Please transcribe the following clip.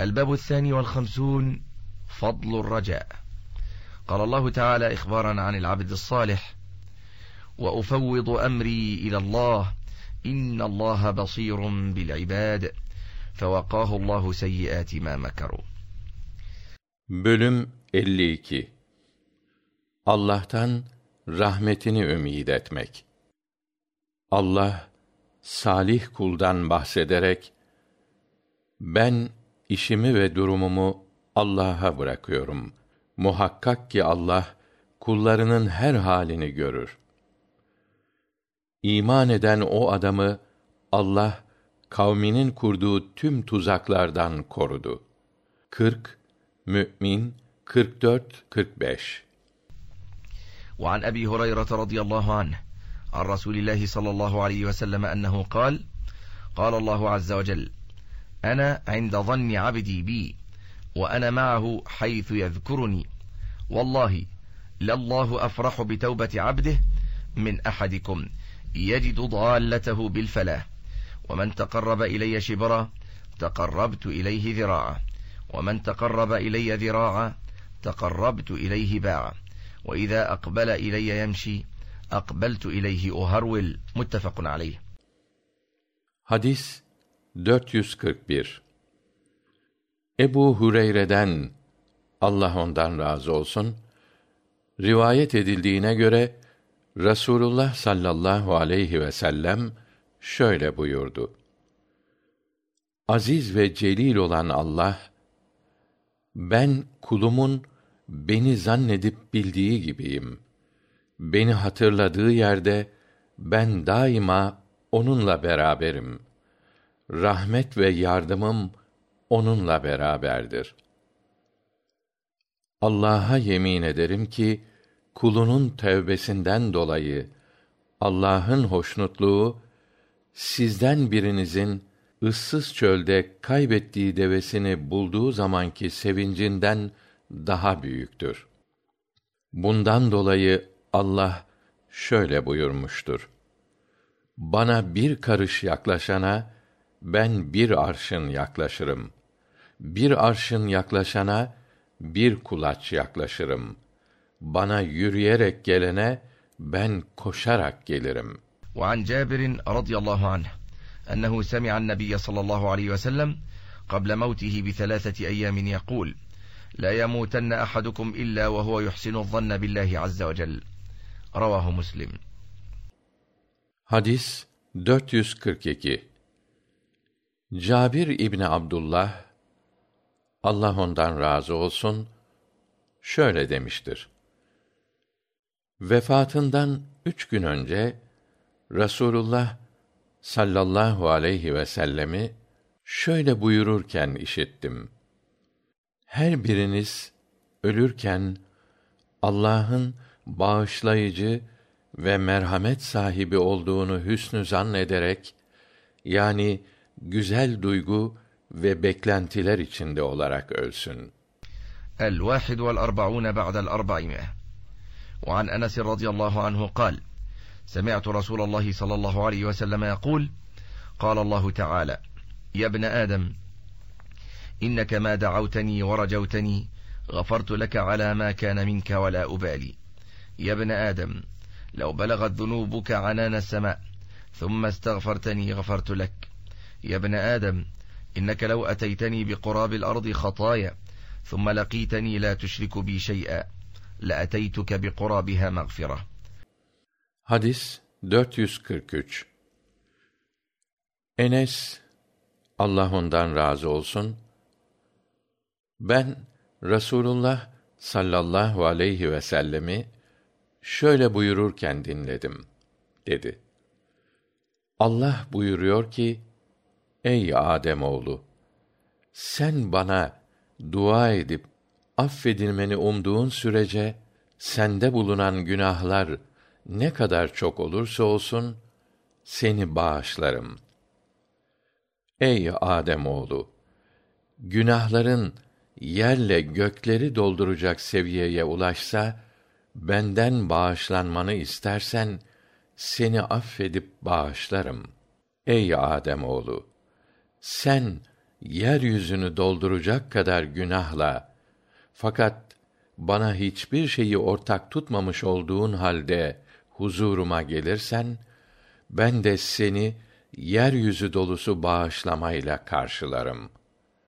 الباب الثاني والخمسون فضل الرجاء قال الله تعالى إخبارا عن العبد الصالح وأفوض أمري إلى الله إن الله بصير بالعباد فوقاه الله سيئات ما مكروا Bölüm 52 Allah'tan rahmetini ümid etmek. Allah salih kuldan bahsederek ben işimi ve durumumu Allah'a bırakıyorum. Muhakkak ki Allah kullarının her halini görür. İman eden o adamı Allah kavminin kurduğu tüm tuzaklardan korudu. 40 Mü'min 44 45 وعن أبي هريرة رضي الله عنه عن رسول الله صلى الله عليه وسلم أنه قال قال الله عز وجل أنا عند ظن عبدي بي وأنا معه حيث يذكرني والله لله أفرح بتوبة عبده من أحدكم يجد ضالته بالفلاة ومن تقرب إلي شبرا تقربت إليه ذراعا ومن تقرب إلي ذراعا تقربت إليه باعا وإذا أقبل إلي يمشي أقبلت إليه أهرول متفق عليه Hadis 441 Ebu Hureyre'den Allah ondan razı olsun rivayet edildiğine göre Rasulullah sallallahu aleyhi ve sellem şöyle buyurdu. Aziz ve celil olan Allah ben kulumun beni zannedip bildiği gibiyim. Beni hatırladığı yerde ben daima onunla beraberim. Rahmet ve yardımım onunla beraberdir. Allah'a yemin ederim ki kulunun tövbesinden dolayı Allah'ın hoşnutluğu sizden birinizin ıssız çölde kaybettiği devesini bulduğu zamanki sevincinden daha büyüktür. Bundan dolayı Allah şöyle buyurmuştur. Bana bir karış yaklaşana ben bir arşın yaklaşırım. Bir arşın yaklaşana bir kulaç yaklaşırım. Bana yürüyerek gelene ben koşarak gelirim. وعن جابر رضي الله عنه أنه سمع النبي صلى الله عليه وسلم قبل موته بثلاثة أيام يقول لا يموتن أحدكم إلا وهو يحسن الظن بالله عز وجل رواه مسلم Hadis 442 Cabir İbni Abdullah Allah ondan razı olsun şöyle demiştir. Vefatından üç gün önce Rasulullah sallallahu aleyhi ve sellemi şöyle buyururken işittim. Her biriniz ölürken Allah'ın bağışlayıcı ve merhamet sahibi olduğunu hüsnü zannederek yani güzel duygu ve beklentiler içinde olarak ölsün. الواحد والأربعون بعد الأربعمائة وعن أنس رضي الله عنه قال سمعت رسول الله صلى الله عليه وسلم يقول قال الله تعالى يا ابن آدم إنك ما دعوتني ورجوتني غفرت لك على ما كان منك ولا أبالي يا ابن آدم لو بلغت ذنوبك عنان السماء ثم استغفرتني غفرت لك يا ابن آدم إنك لو أتيتني بقراب الأرض خطايا ثم لقيتني لا تشرك بي شيئا لأتيتك بقرابها مغفرة Hadis 443 Enes Allah ondan razı olsun ben Rasulullah sallallahu aleyhi ve sellemi şöyle buyururken dinledim dedi. Allah buyuruyor ki Ey Adem oğlu sen bana dua edip affedilmeni umduğun sürece sende bulunan günahlar ne kadar çok olursa olsun seni bağışlarım. Ey Adem oğlu günahların yerle gökleri dolduracak seviyeye ulaşsa benden bağışlanmanı istersen seni affedip bağışlarım. Ey Adem oğlu sen yeryüzünü dolduracak kadar günahla fakat bana hiçbir şeyi ortak tutmamış olduğun halde huzuruma gelirsen ben de seni yeryüzü dolusu bağışlamayla karşılarım